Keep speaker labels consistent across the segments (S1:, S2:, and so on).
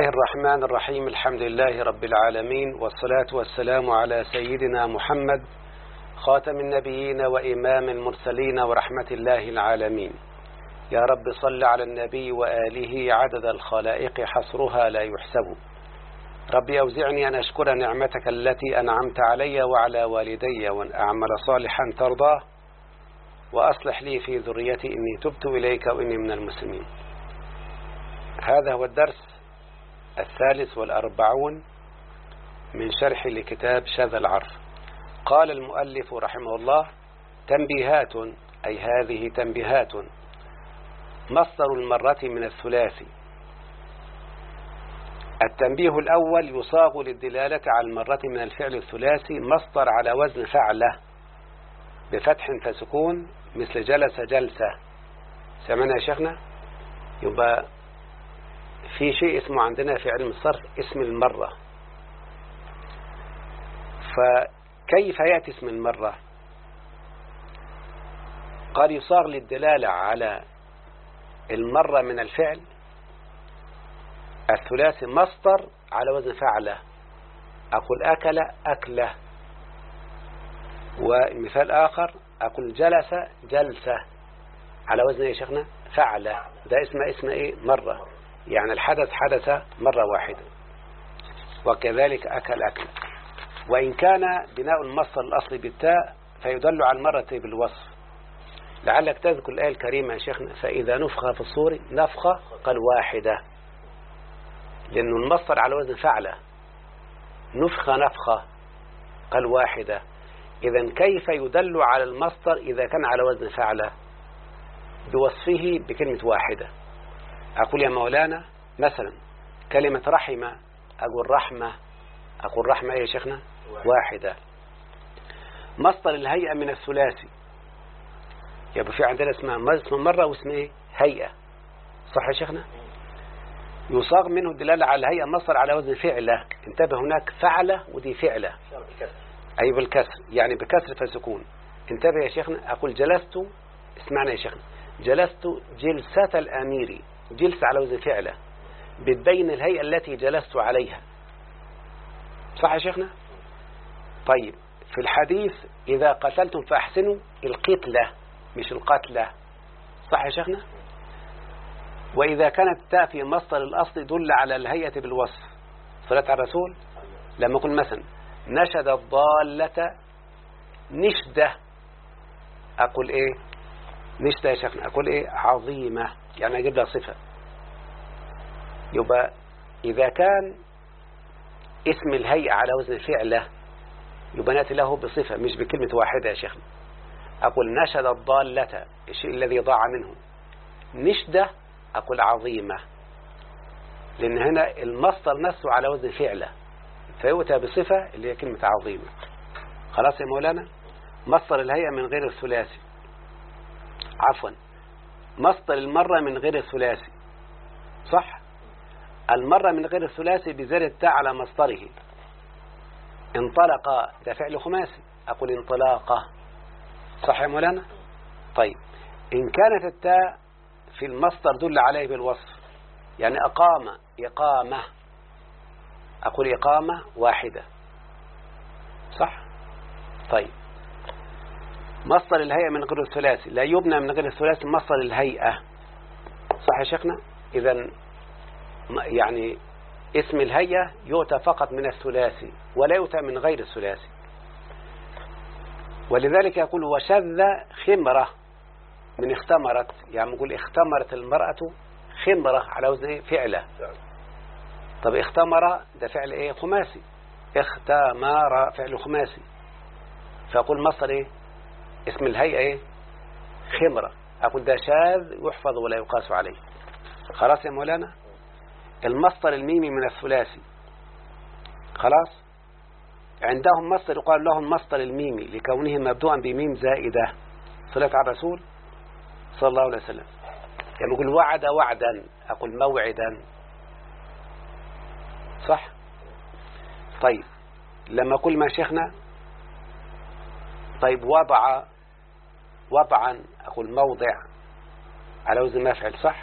S1: الله الرحمن الرحيم الحمد لله رب العالمين والصلاة والسلام على سيدنا محمد خاتم النبيين وإمام المرسلين ورحمة الله العالمين يا رب صل على النبي وآله عدد الخلائق حصرها لا يحسب ربي أوزعني أن أشكر نعمتك التي أنعمت علي وعلى والدي وأن أعمل صالحا ترضاه وأصلح لي في ذريتي إني تبت إليك وإني من المسلمين هذا هو الدرس الثالث والأربعون من شرح لكتاب شذ العرف قال المؤلف رحمه الله تنبيهات أي هذه تنبيهات مصدر المرة من الثلاثي التنبيه الأول يصاغ للدلالة على المرة من الفعل الثلاثي مصدر على وزن فعله بفتح فسكون مثل جلس جلسة سمعنا يا شيخنا يبقى في شيء اسمه عندنا في علم الصرف اسم المرة فكيف يأتي اسم المرة قال يصار للدلالة على المرة من الفعل الثلاثي مصدر على وزن فعله أقول أكل أكله ومثال آخر أقول جلس جلسة على وزن إيه يا شيخنا فعله ده اسمه اسمه إيه مرة يعني الحدث حدث مرة واحدة وكذلك أكل أكل وإن كان بناء المصدر الأصلي بالتاء فيدل على المرة بالوصف لعلك تذكر الآية الكريمة يا شيخنا فإذا نفخ في الصور نفخة قال واحدة لأن المصدر على وزن فعلة نفخة نفخة قال واحدة إذا كيف يدل على المصدر إذا كان على وزن فعلة بوصفه بكلمة واحدة أقول يا مولانا مثلا كلمة رحمة أقول رحمة أقول رحمة إيه يا شيخنا واحدة مصدر الهيئة من الثلاثي يبقى في عندنا اسمها مصدر مرة واسم إيه هيئة صح يا شيخنا يصاغ منه الدلالة على الهيئة مصدر على وزن فعلة انتبه هناك فعلة ودي فعلة أي بالكسر يعني بكسر فسكون انتبه يا شيخنا أقول جلست اسمعنا يا شيخنا جلست جلسة الأميري جلس على وزن فعلة بتبين الهيئة التي جلست عليها صح يا شيخنا طيب في الحديث إذا قتلتم فأحسنوا القتلة مش القتلة صح يا شيخنا وإذا كانت تاء في مصدر الأصل دل على الهيئة بالوصف صلاة على الرسول لما يكون مثلا نشد الضالة نشدة أقول إيه نشدة يا شيخنا أقول إيه عظيمة يعني أجيب لها صفة يبقى إذا كان اسم الهيئة على وزن الفعل له يبقى نأتي له بصفة مش بكلمة واحدة يا شيخنا أقول نشد الضالة الشيء الذي ضاع منه نشدة أقول عظيمة لأن هنا المصدر نفسه على وزن فعله فيؤتى بصفة اللي هي كلمة عظيمة خلاص يا مولانا مصدر الهيئة من غير الثلاثي عفوا مصدر المرة من غير الثلاثي صح المرة من غير الثلاثي بزر التاء على مصدره انطلق ده فعل خماسي أقول انطلاقة صح يا مولانا طيب إن كانت التاء في المصدر دل عليه بالوصف يعني أقام إقامة أقول إقامة واحدة صح طيب مصدر الهيئة من غير الثلاثي لا يبنى من غير الثلاثي مصدر الهيئة صح يا شيخنا إذا يعني اسم الهيئة يؤتى فقط من الثلاثي ولا يؤتى من غير الثلاثي ولذلك يقول وشذ خمرة من اختمرت يعني يقول اختمرت المرأة خمرة على وزن فعلة طب اختمر ده فعل ايه خماسي اختمر فعل خماسي فيقول مصدر ايه اسم الهيئة ايه خمرة أقول ده شاذ يحفظ ولا يقاس عليه خلاص يا مولانا المصدر الميمي من الثلاثي خلاص عندهم مصدر يقال لهم المصدر الميمي لكونه مبدوءا بميم زائدة صلاة على الرسول صلى الله عليه وسلم يعني يقول وعد وعدا أقول موعدا صح طيب لما كل ما شيخنا طيب وضع وضعا أقول موضع على وزن مفعل صح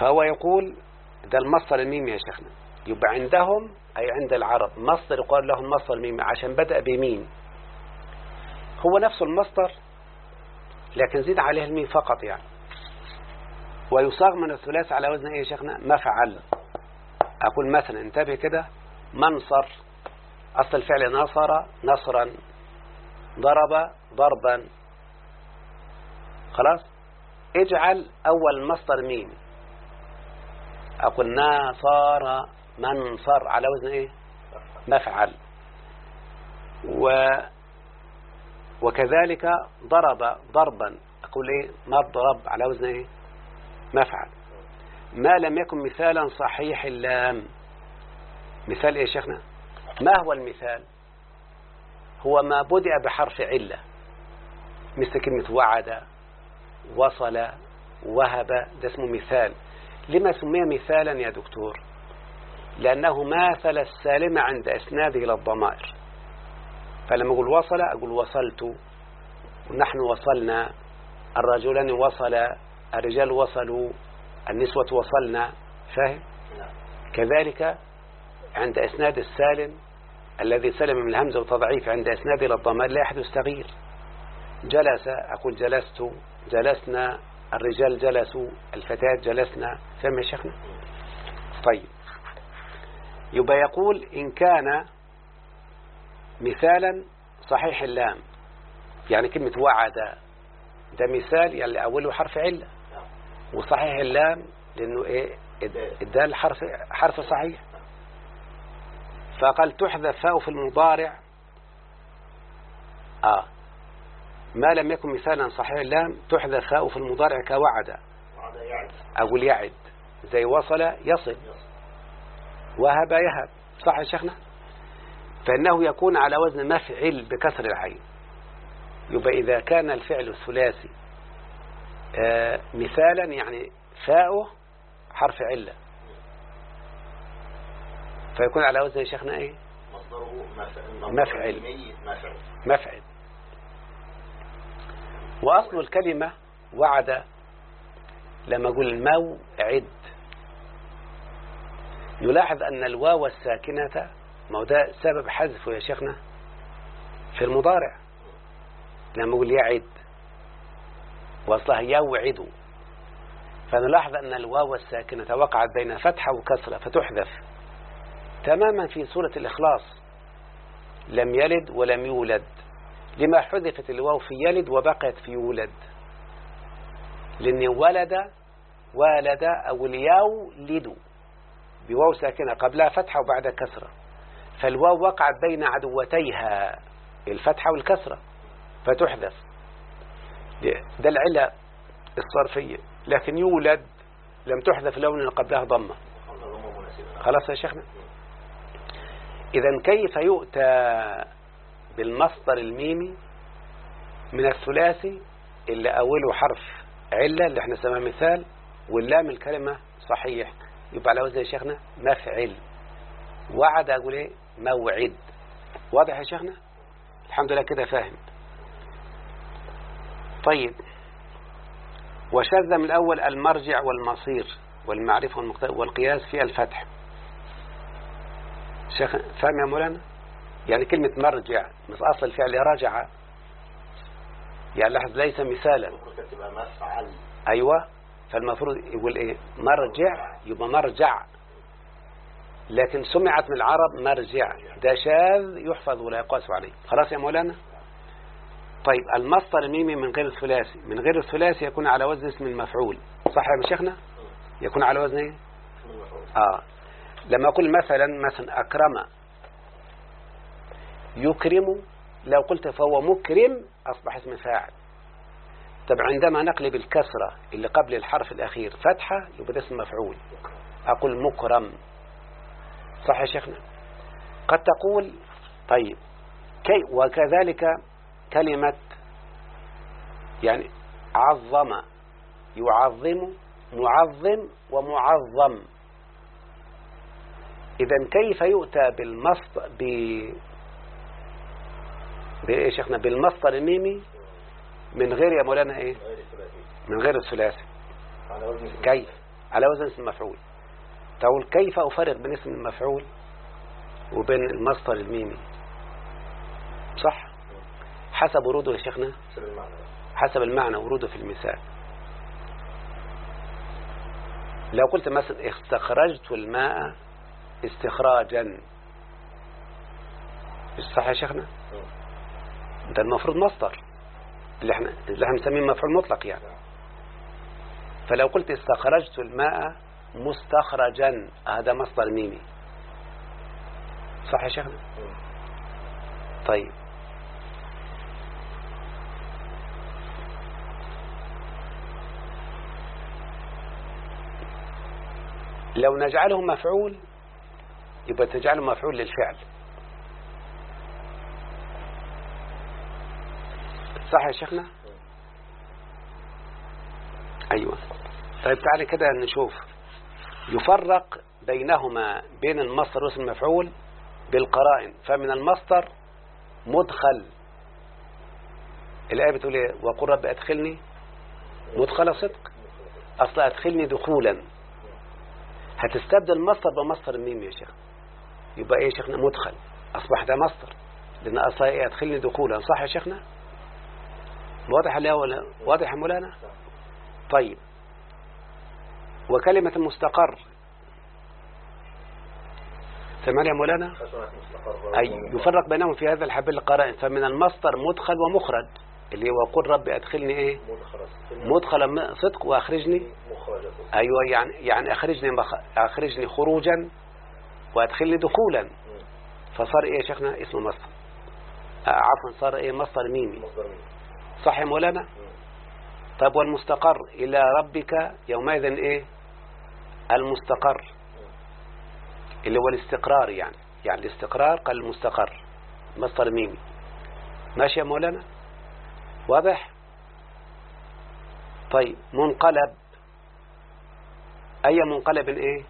S1: فهو يقول ده المصدر الميم يا شيخنا يبقى عندهم أي عند العرب مصدر يقال له المصدر الميم عشان بدأ بميم هو نفس المصدر لكن زيد عليه الميم فقط يعني ويصاغ من الثلاث على وزن ايه يا شيخنا مفعل أقول مثلا انتبه كده منصر أصل الفعل نصر نصرا ضرب ضربا خلاص اجعل أول مصدر مين أقول ناصر منصر على وزن إيه مفعل و وكذلك ضرب ضربا أقول إيه مضرب على وزن إيه مفعل ما لم يكن مثالا صحيح اللام مثال إيه شيخنا ما هو المثال هو ما بدأ بحرف علة مثل كلمة وعد وصل وهب ده اسمه مثال لما سمي مثالا يا دكتور لأنه ماثل السالم عند إسناده إلى الضمائر فلما أقول وصل أقول وصلت ونحن وصلنا الرجلان وصلا الرجال وصلوا النسوة وصلنا فاهم كذلك عند إسناد السالم الذي سلم من الهمزة وتضعيف عند إسناد إلى الضمائر لا يحدث تغيير جلس أقول جلست جلسنا الرجال جلسوا الفتاة جلسنا فما شيخنا طيب يبقى يقول إن كان مثالا صحيح اللام يعني كلمة وعد ده مثال يعني أوله حرف علة وصحيح اللام لأنه إيه الدال حرف حرف صحيح فقال تحذف فاء في المضارع آه ما لم يكن مثالا صحيح اللام تحذف خاء في المضارع كوعد أقول يعد زي وصل يصل وهب يهب صح يا شيخنا فإنه يكون على وزن مفعل بكسر العين يبقى إذا كان الفعل الثلاثي آه مثالا يعني فاؤه حرف علة فيكون على وزن يا شيخنا ايه مصدره مفعل مفعل مفعل وأصل الكلمة وعد لما أقول موعد نلاحظ أن الواو الساكنة ما هو ده سبب حذفه يا شيخنا في المضارع لما أقول يعد وأصلها يوعد فنلاحظ أن الواو الساكنة وقعت بين فتحة وكسرة فتحذف تماما في سورة الإخلاص لم يلد ولم يولد لما حذفت الواو في يلد وبقيت في يولد لأن ولد والد أو الياو لدو بواو ساكنة قبلها فتحة وبعدها كسرة فالواو وقعت بين عدوتيها الفتحة والكسرة فتحذف ده العلة الصرفية لكن يولد لم تحذف لون قبلها ضمة خلاص يا شيخنا إذا كيف يؤتى بالمصدر الميمي من الثلاثي اللي أوله حرف علة اللي احنا سمع مثال واللام الكلمة صحيح يبقى على وزن شيخنا مفعل وعد أقول إيه موعد واضح يا شيخنا الحمد لله كده فاهم طيب وشذ من الأول المرجع والمصير والمعرفة والقياس في الفتح شيخ فاهم يا مولانا يعني كلمة مرجع مش أصل الفعل راجع يعني لاحظ ليس مثالا أيوة فالمفروض يقول إيه مرجع يبقى مرجع لكن سمعت من العرب مرجع ده شاذ يحفظ ولا يقاس عليه خلاص يا مولانا طيب المصدر الميمي من غير الثلاثي من غير الثلاثي يكون على وزن اسم المفعول صح يا شيخنا يكون على وزن ايه اه لما اقول مثلا مثلا اكرم يكرم لو قلت فهو مكرم أصبح اسم فاعل طب عندما نقلب الكسرة اللي قبل الحرف الأخير فتحة يبقى اسم مفعول أقول مكرم صح يا شيخنا قد تقول طيب كي وكذلك كلمة يعني عظم يعظم معظم ومعظم إذا كيف يؤتى بالمصدر بايه يا شيخنا بالمصدر الميمي من غير يا مولانا ايه من غير الثلاثي كيف على وزن اسم المفعول تقول كيف افرق بين اسم المفعول وبين المصدر الميمي صح حسب وروده يا شيخنا حسب المعنى وروده في المثال لو قلت مثلا استخرجت الماء استخراجا صح يا شيخنا ده المفروض مصدر اللي احنا اللي احنا بنسميه مفعول مطلق يعني فلو قلت استخرجت الماء مستخرجا هذا مصدر ميمي صح يا شيخنا طيب لو نجعله مفعول يبقى تجعله مفعول للفعل صح يا شيخنا أيوة طيب تعالى كده نشوف يفرق بينهما بين المصدر واسم المفعول بالقرائن فمن المصدر مدخل الآية بتقول ايه وقل رب أدخلني مدخل صدق أصلا أدخلني دخولا هتستبدل مصدر بمصدر ميم يا شيخ يبقى ايه يا شيخنا مدخل أصبح ده مصدر لأن أصلا ايه أدخلني دخولا صح يا شيخنا واضح اللي هو واضح يا مولانا طيب وكلمة مستقر تمام يا مولانا أي يفرق بينهم في هذا الحبل القرائن فمن المصدر مدخل ومخرج اللي هو قل ربي أدخلني إيه مدخلا صدق وأخرجني أيوة يعني يعني أخرجني أخرجني خروجا وأدخلني دخولا فصار إيه يا شيخنا اسمه مصدر آه، عفوا صار إيه مصدر ميمي صح يا مولانا طيب والمستقر إلى ربك يومئذ إيه المستقر اللي هو الاستقرار يعني يعني الاستقرار قال المستقر مصدر ميمي ماشي يا مولانا واضح طيب منقلب أي منقلب إيه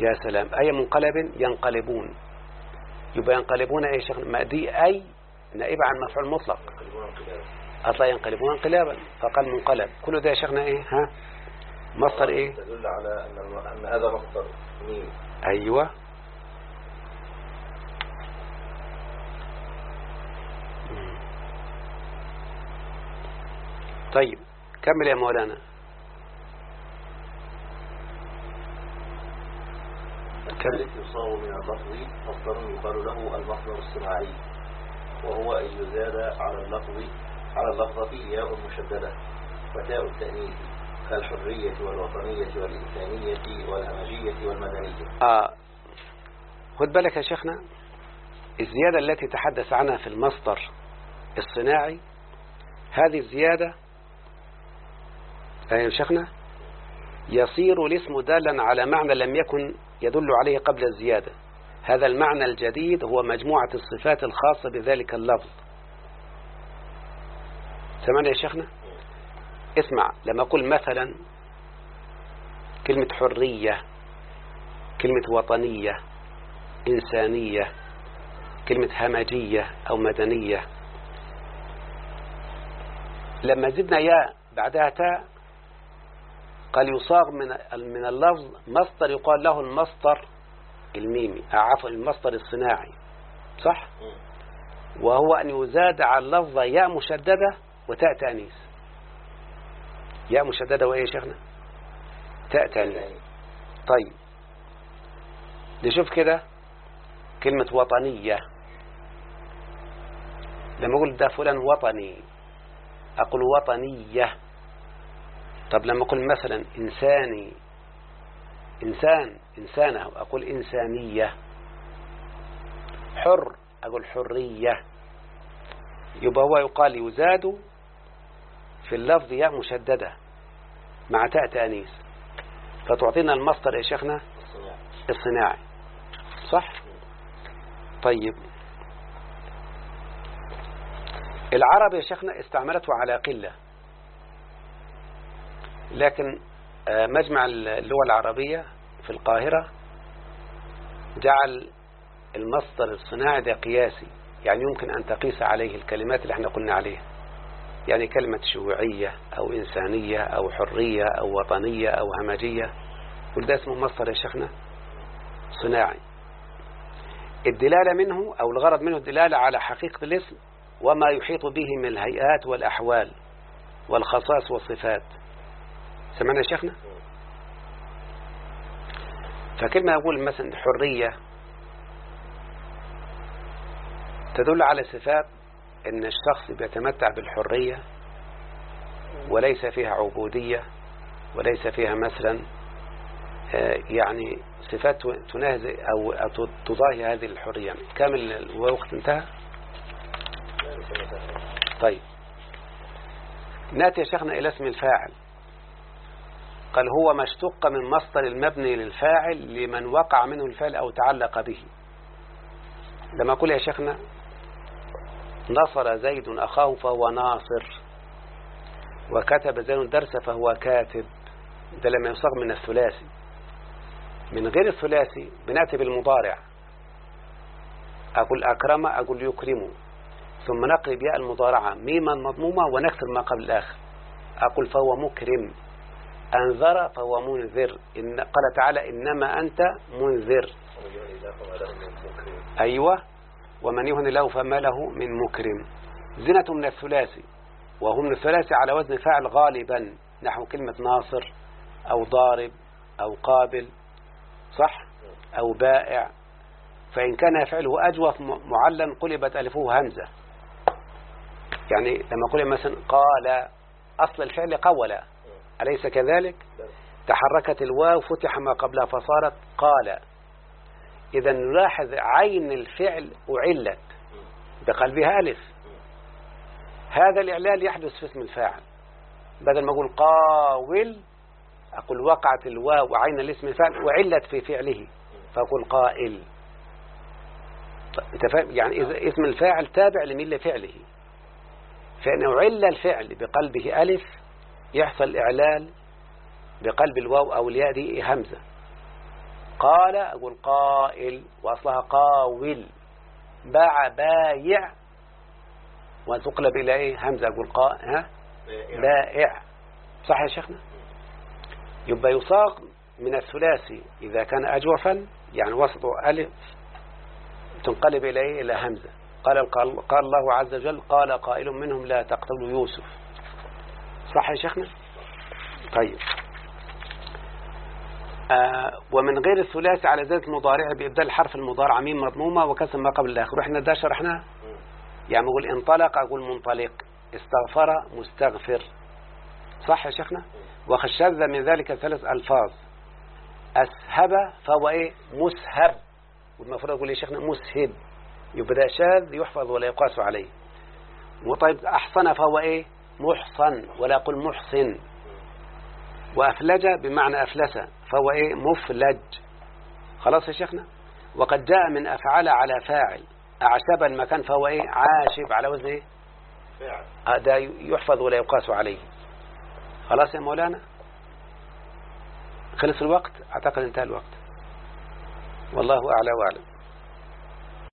S1: يا سلام أي منقلب ينقلبون يبقى ينقلبون أي شيخ ما دي أي نائبة عن مفعول مطلق أطلع ينقلبون انقلابا فقال منقلب كل ده يا شيخنا إيه ها مصدر إيه تدل على أن هذا مصدر مين أيوة طيب كمل يا مولانا كمل يصاب من اللفظ مصدر يقال له المصدر الصناعي وهو أن يزاد على اللفظ على اللفظة ياء مشددة فتاء التأنيث كالحرية والوطنية والإنسانية والهمجية والمدنية آه. خد بالك يا شيخنا الزيادة التي تحدث عنها في المصدر الصناعي هذه الزيادة أيوة يا شيخنا يصير الاسم دالا على معنى لم يكن يدل عليه قبل الزيادة هذا المعنى الجديد هو مجموعة الصفات الخاصة بذلك اللفظ سمعنا يا شيخنا اسمع لما أقول مثلا كلمة حرية كلمة وطنية إنسانية كلمة همجية أو مدنية لما زدنا يا بعدها تاء قال يصاغ من من اللفظ مصدر يقال له المصدر الميمي عفوا المصدر الصناعي صح وهو أن يزاد على اللفظة يا مشددة وتاء تأنيث يا مشددة وإيه يا شيخنا تاء تأنيث طيب نشوف كده كلمة وطنية لما أقول ده فلان وطني أقول وطنية طب لما أقول مثلا إنساني إنسان إنسانه أقول إنسانية حر أقول حرية يبقى هو يقال يزاد في اللفظ ياء مشددة مع تاء تأنيث فتعطينا المصدر يا شيخنا الصناعي صح طيب العرب يا شيخنا استعملته على قلة لكن آه، مجمع اللغة العربية في القاهرة جعل المصدر الصناعي ده قياسي يعني يمكن أن تقيس عليه الكلمات اللي احنا قلنا عليها يعني كلمة شيوعية أو إنسانية أو حرية أو وطنية أو همجية كل ده اسمه مصدر يا شيخنا صناعي الدلالة منه أو الغرض منه الدلالة على حقيقة الاسم وما يحيط به من الهيئات والأحوال والخصائص والصفات سمعنا يا شيخنا فكلمة أقول مثلا حرية تدل على صفات ان الشخص بيتمتع بالحرية وليس فيها عبودية وليس فيها مثلا آه، يعني صفات تناهز أو تضاهي هذه الحرية كامل الوقت انتهى طيب نأتي يا شيخنا إلى اسم الفاعل قال هو ما اشتق من مصدر المبني للفاعل لمن وقع منه الفعل أو تعلق به لما أقول يا شيخنا نصر زيد أخاه فهو ناصر وكتب زيد الدرس فهو كاتب ده لما يصاغ من الثلاثي من غير الثلاثي بنأتي بالمضارع أقول أكرم أقول يكرم ثم نقلب ياء المضارعة ميما مضمومة ونكسر ما قبل الآخر أقول فهو مكرم أنذر فهو منذر إن قال تعالى إنما أنت منذر أيوة ومن يهن له فما له من مكرم زنة من الثلاثي وهم من الثلاثي على وزن فاعل غالبا نحو كلمة ناصر أو ضارب أو قابل صح أو بائع فإن كان فعله أجوف معلا قلبت ألفه همزة يعني لما قلب مثلا قال أصل الفعل قولا أليس كذلك تحركت الواو فتح ما قبلها فصارت قال إذا نلاحظ عين الفعل أعلت بقلبها ألف هذا الإعلال يحدث في اسم الفاعل بدل ما أقول قاول أقول وقعت الواو عين الاسم الفاعل وعلت في فعله فأقول قائل أنت فاهم يعني إذا اسم الفاعل تابع لمين لفعله فإن أعل الفعل بقلبه ألف يحصل إعلال بقلب الواو أو الياء دي همزة قال أقول قائل وأصلها قاول باع بايع وتقلب إلى إيه همزة أقول قائل ها بائع. بائع صح يا شيخنا يبقى يصاغ من الثلاثي إذا كان أجوفا يعني وسطه ألف تنقلب إليه إيه؟ إلى همزة قال, قال الله عز وجل قال قائل منهم لا تقتلوا يوسف صح يا شيخنا طيب آه ومن غير الثلاثي على ذات مضارعه بإبدال حرف المضارع ميم مضمومة وكسر ما قبل الآخر احنا ده شرحناها يعني بقول انطلق أقول منطلق استغفر مستغفر صح يا شيخنا وخشذ من ذلك ثلاث ألفاظ أسهب فهو إيه مسهب والمفروض أقول يا شيخنا مسهب يبقى ده شاذ يحفظ ولا يقاس عليه وطيب أحصن فهو إيه محصن ولا أقول محصن وأفلج بمعنى أفلس فهو إيه مفلج خلاص يا شيخنا وقد جاء من أفعل على فاعل أعشب المكان فهو إيه عاشب على وزن إيه هذا يحفظ ولا يقاس عليه خلاص يا مولانا خلص الوقت أعتقد انتهى الوقت والله أعلى وأعلم